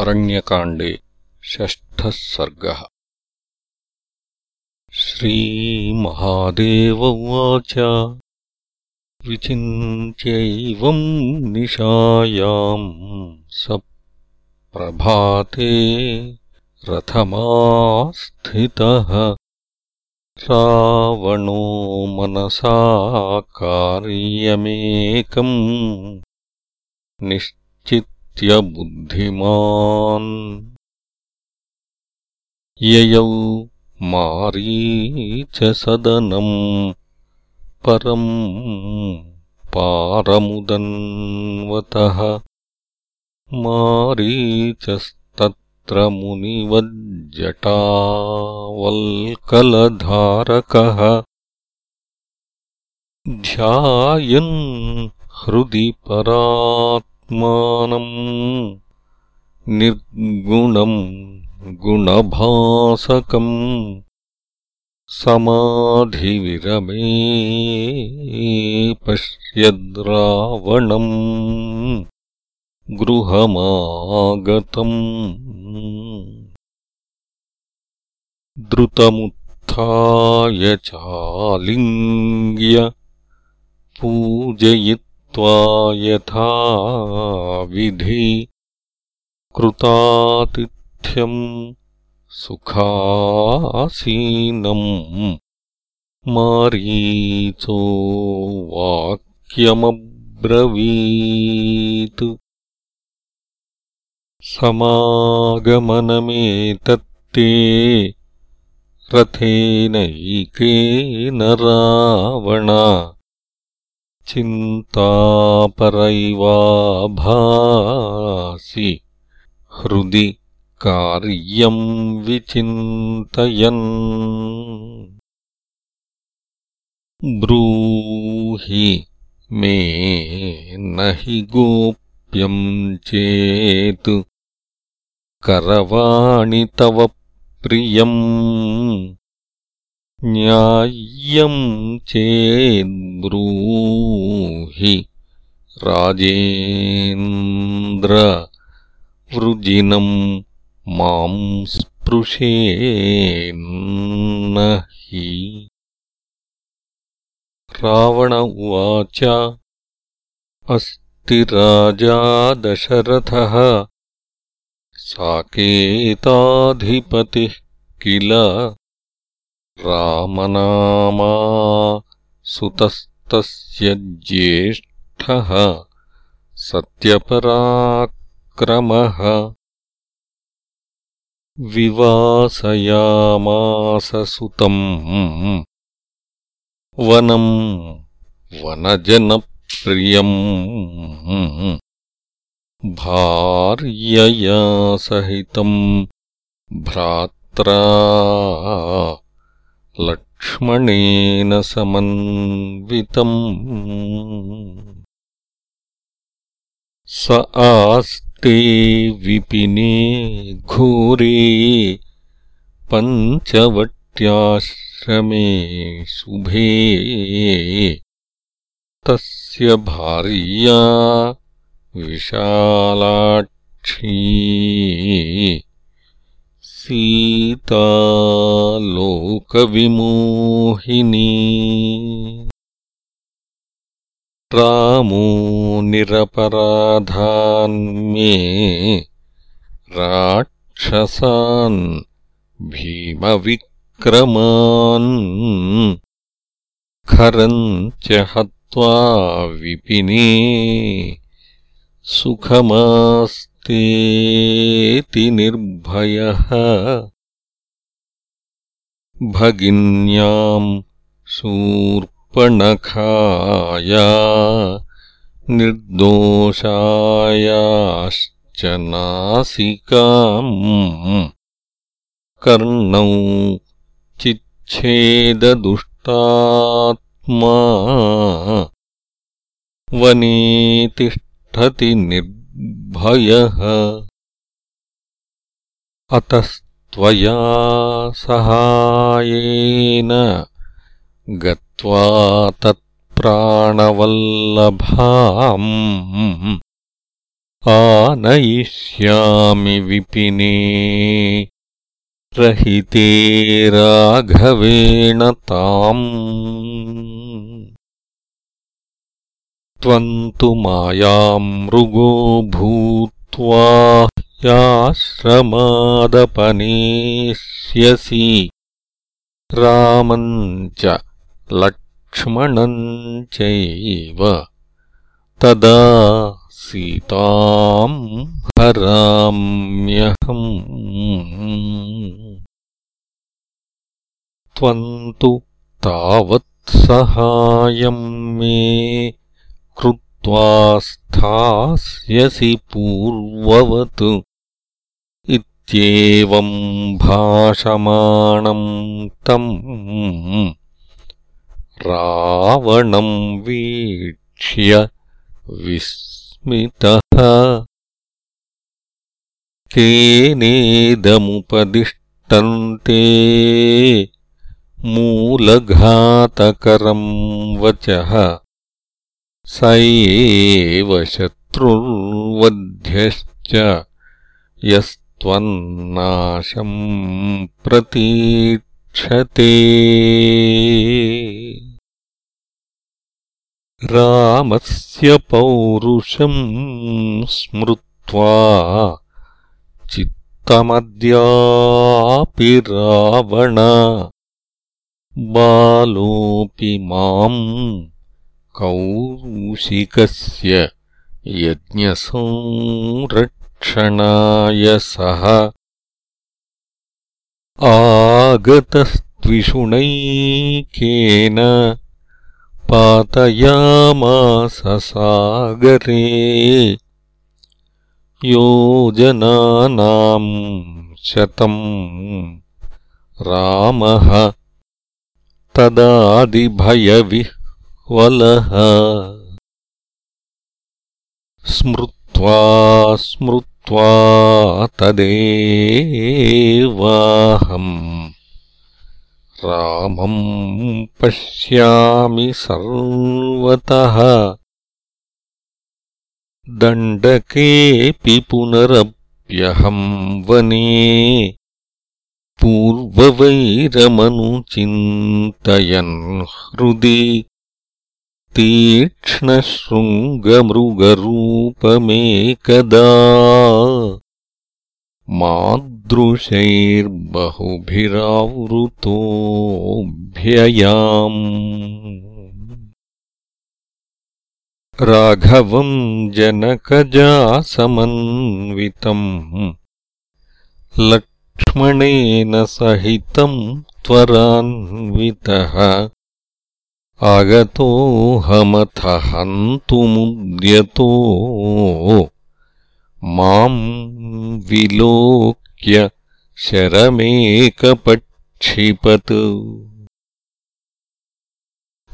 अरण्यकाण्डे षष्ठः सर्गः। श्रीमहादेव उवाच। विचिन्त्यैवम् निशायाम् स प्रभाते रथमास्थितः। रावणो मनसा कार्यमेकम्। निश्चित् बुद्धिमान् ययौ मारीचसदनम् परम् पारमुदन्वतः। मारीचस्तत्र मुनिवज्जटावल्कलधारकः। ध्यायन् हृदि परात् निर्गुणम् गुणभासकम् समाधिविरमे पश्यद्रावणम् गृहमागतम् द्रुतमुत्थाय चालिङ्ग्य पूजयित् यथा विधि कृतातिथ्यम् सुखासीनम् मारीचो वाक्यमब्रवीत्। समागमनमेतत्ते रथेनैकेन रावण चिन्तापरैवाभासि हृदि कार्यम् विचिन्तयन्। ब्रूहि मे न हि गोप्यम् चेत् करवाणि तव प्रियम् न्याय्यम् चेद्ब्रूहि राजेन्द्रवृजिनम् माम् स्पृशेन्न हि रावण उवाच अस्ति राजा दशरथः साकेताधिपतिः किल रामनामा सुतस्तस्य ज्येष्ठः सत्यपराक्रमः विवासयामास सुतम् वनम् वनजनप्रियम् भार्यया सहितम् भ्रात्रा लक्ष्मणेन समन्वितम्। स आस्ते विपिने घोरे पञ्चवट्याश्रमे शुभे। तस्य भार्या विशालाक्षी सीतालोकविमोहिनी। रामो निरपराधान्मे राक्षसान् भीमविक्रमान्। खरम् च हत्वा विपिने सुखमास् तेति निर्भयः। भगिन्याम् शूर्पणखाया निर्दोषायाश्च नासिकाम्। कर्णौ चिच्छेददुष्टात्मा वने तिष्ठति निर् भयः। अतस्त्वया सहायेन गत्वा तत्प्राणवल्लभाम् आनीय आनयिष्यामि विपिने रहिते राघवेण ताम् त्वम् तु मायामृगो भूत्वा ह्याश्रमादपनेष्यसि रामम् च लक्ष्मणम् चैव तदा सीताम् हराम्यहम्। त्वम् तु तावत्सहायम् मे कृत्वा स्थास्यसि पूर्ववत् इत्येवम् भाषमाणम् तम् रावणम् वीक्ष्य विस्मितः। केनेदमुपदिष्टन्ते मूलघातकरम् वचः स एव शत्रुर्वध्यश्च यस्त्वन्नाशम् प्रतीक्षते। रामस्य पौरुषम् स्मृत्वा चित्तमद्यापि रावण। बालोऽपि माम् कौशिकस्य यज्ञसंरक्षणाय सः आगतस्त्विषुणैकेन पातयामास सागरे योजनानाम् शतम् रामः तदादिभयविः वलः। स्मृत्वा स्मृत्वा तदेवाहम् रामम् पश्यामि सर्वतः। दण्डकेऽपि पुनरप्यहम् वने पूर्ववैरमनुचिन्तयन् हृदि तीक्ष्णशृङ्गमृगरूपमेकदा। मादृशैर्बहुभिरावृतोऽभ्ययाम् राघवम् जनकजासमन्वितम् लक्ष्मणेन सहितम् त्वरान्वितः आगतोऽहमथ हन्तुमुद्यतो माम् विलोक्य शरमेकपक्षिपत्।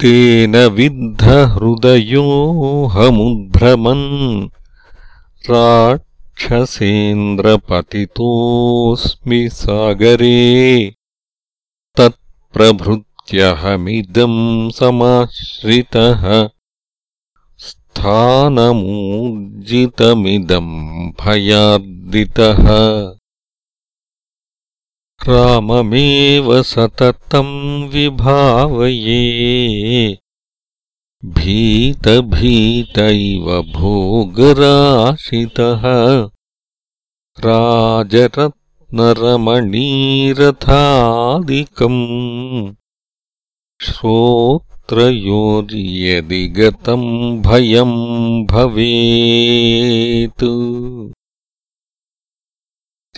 तेन विद्धहृदयोऽहमुद्भ्रमन् राक्षसेन्द्रपतितोऽस्मि सागरे। तत्प्रभृत् त्यहमिदम् समाश्रितः। स्थानमूर्जितमिदम् भयार्दितः। राममेव सततम् विभावये। भीतभीत इव भोगराशितः। राजरत्नरमणीरथादिकम् श्रोत्रयोर्यदि गतम् भयम् भवेत्।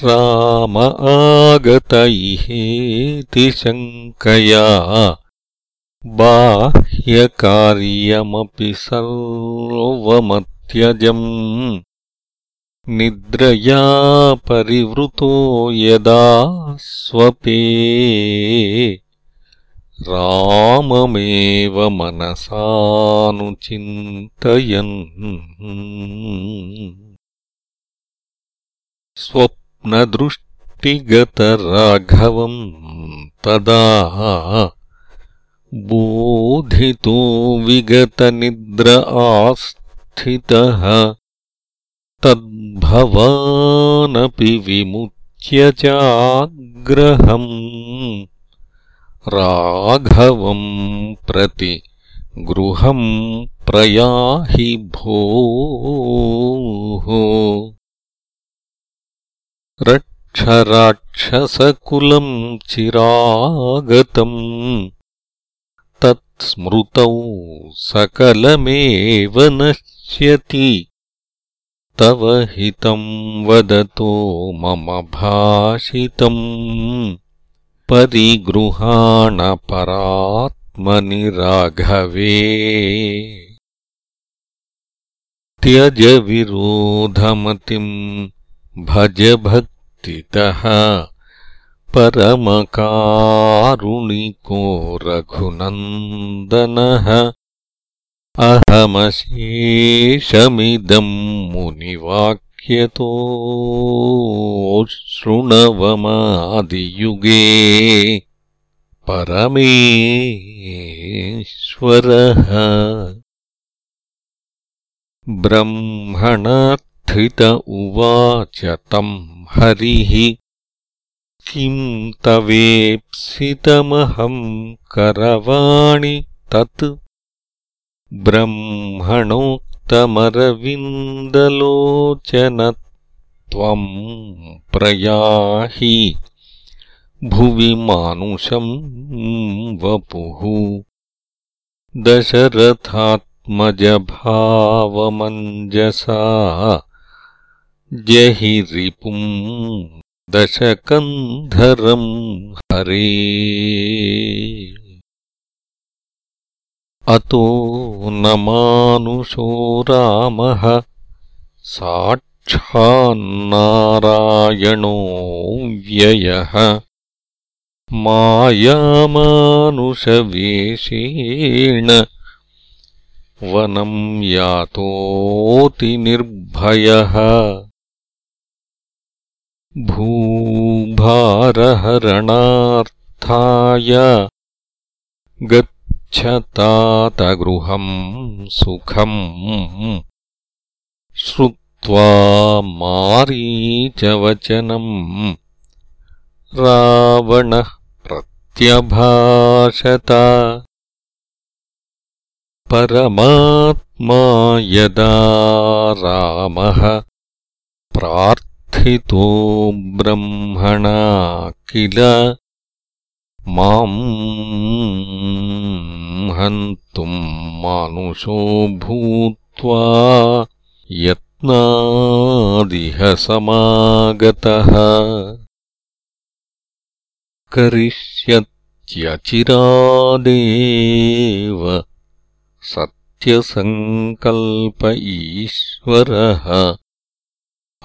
राम आगत इहेति शङ्कया बाह्यकार्यमपि सर्वमत्यजम्। निद्रया परिवृतो यदा स्वपे राममेव मनसानुचिन्तयन्। स्वप्नदृष्टिगतराघवम् तदा बोधितो विगतनिद्र आस्थितः। तद्भवानपि विमुच्य चाग्रहम् राघवम् प्रति गृहम् प्रयाहि भोः। रक्षराक्षसकुलम् चिरागतम् तत्स्मृतौ सकलमेव नश्यति। तव हितम् वदतो मम भाषितम् परिगृहाणपरात्मनि राघवे त्यज विरोधमतिम् भज भक्तितः परमकारुणिको रघुनन्दनः। अहमशेषमिदम् मुनिवाक्यतो शृणवमादियुगे परमेश्वरः ब्रह्मणथित उवाच तम् हरिः किम् तवेप्सितमहम् करवाणि तत् ब्रह्मणोक्तमरविन्दलोचन त्वम् प्रयाहि भुवि मानुषम् वपुः। दशरथात्मजभावमञ्जसा जहि रिपुम् दशकन्धरम् हरे अतो न मानुषो रामः। साक्षान्नारायणो व्ययः। मायामानुषवेषेण वनम् यातोऽतिनिर्भयः। भूभारहरणार्थाय गच्छतातगृहम् सुखम् श्रुत्वा मारीचवचनम् रावणः प्रत्यभाषत परमात्मा यदा रामः प्रार्थितो ब्रह्मणा किल माम् हन्तुम् मानुषो भूत्वा यत्नादिह समागतः। करिष्यत्यचिरादेव सत्यसङ्कल्प ईश्वरः।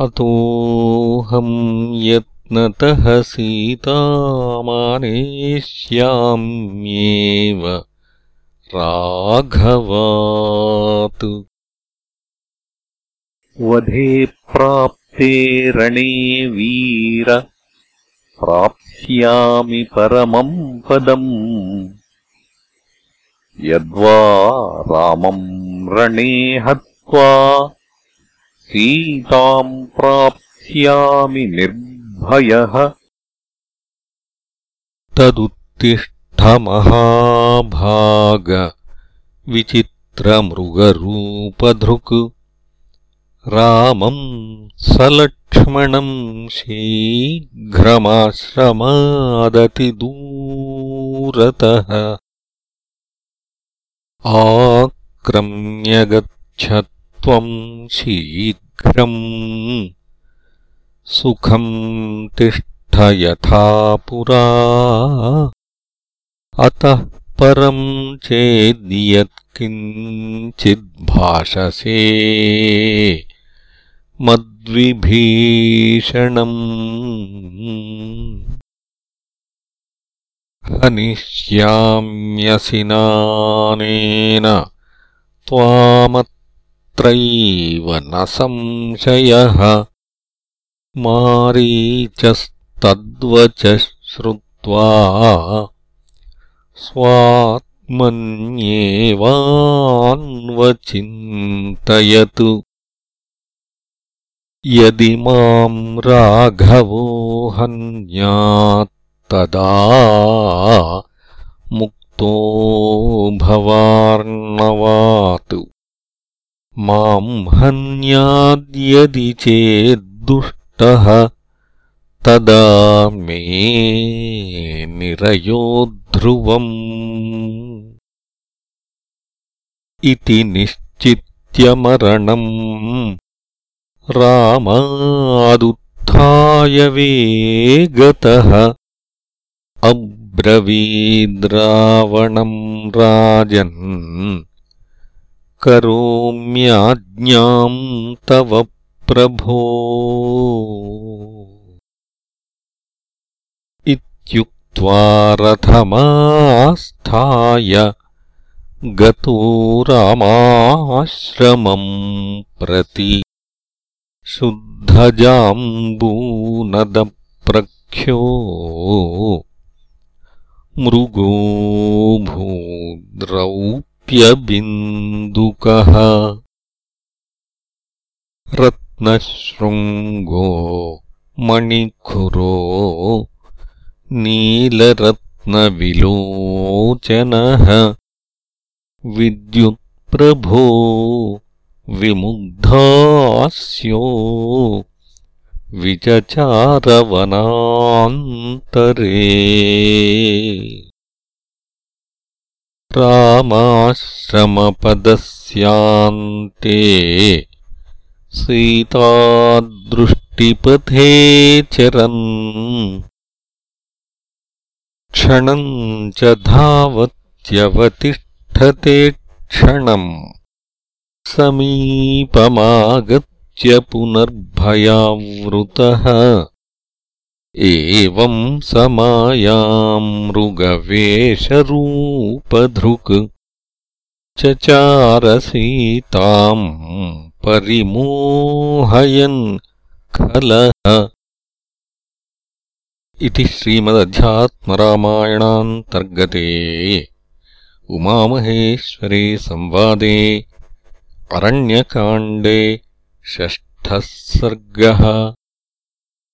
अतोऽहम् यत्नतः सीतामानेष्याम्येव राघवात्। वधे प्राप्ते रणे वीर प्राप्स्यामि परमम् पदम्। यद्वा रामम् रणे हत्वा सीताम् प्राप्स्यामि निर्भयः तदुत्तिष्ठमहाभाग। विचित्रमृगरूपधृक्। रामम् सलक्ष्मणम् शीघ्रमाश्रमादतिदूरतः। आक्रम्यगच्छत्वम् शीघ्रम् सुखम् तिष्ठ यथा पुरा। अतः परम् चेद्यत्किञ्चिद्भाषसे मद्विभीषणम्। हनिष्याम्यसि नानेन त्वामत्रैव न संशयः मारीचस्तद्वच श्रुत्वा स्वात्मन्येवान्वचिन्तयतु। यदि माम् राघवो हन्यात्तदा मुक्तो भवार्णवात्। माम् हन्याद्यदि चेद्दुष्टः तदा मे निरयो ध्रुवम्। इति निश्चित्यमरणम् रामादुत्थाय वेगतः अब्रवीद्रावणम् राजन्। करोम्याज्ञाम् तव प्रभो। इत्युक्त्वा रथमास्थाय गतो रामाश्रमम् प्रति शुद्धजाम्बूनदप्रख्यो। मृगो भूद्रौप्यबिन्दुकः रत्नशृङ्गो मणिखुरो नीलरत्नविलोचनः विद्युत्प्रभो विमुग्धास्यो विचचारवनान्तरे। रामाश्रमपदस्यान्ते सीतादृष्टिपथे चरन् क्षणम् च धावत्यवतिष्ठते क्षणम् समीपमागत्य पुनर्भयावृतः। एवम् समायामृगवेषरूपधृक्। चचारसीताम् परिमोहयन् खलः इति श्रीमदध्यात्मरामायणान्तर्गते उमामहेश्वरे संवादे अरण्यकाण्डे षष्ठः सर्गः